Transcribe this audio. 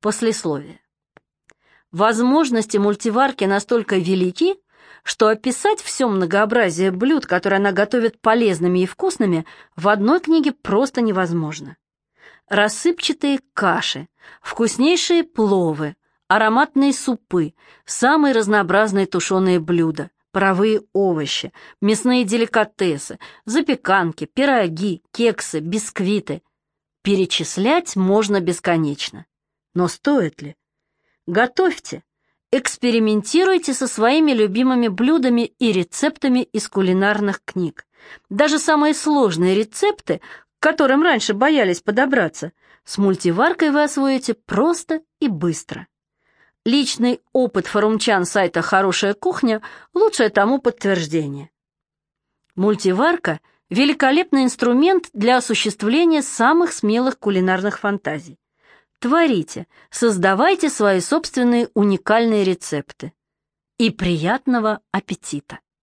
Послесловие. Возможности мультиварки настолько велики, что описать все многообразие блюд, которые она готовит полезными и вкусными, в одной книге просто невозможно. Рассыпчатые каши, вкуснейшие пловы, ароматные супы, самые разнообразные тушеные блюда, паровые овощи, мясные деликатесы, запеканки, пироги, кексы, бисквиты. Перечислять можно бесконечно. Но стоит ли? Готовьте, Экспериментируйте со своими любимыми блюдами и рецептами из кулинарных книг. Даже самые сложные рецепты, к которым раньше боялись подобраться, с мультиваркой вы освоите просто и быстро. Личный опыт форумчан сайта «Хорошая кухня» – лучшее тому подтверждение. Мультиварка – великолепный инструмент для осуществления самых смелых кулинарных фантазий. Творите, создавайте свои собственные уникальные рецепты. И приятного аппетита!